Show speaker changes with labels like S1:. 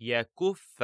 S1: يكف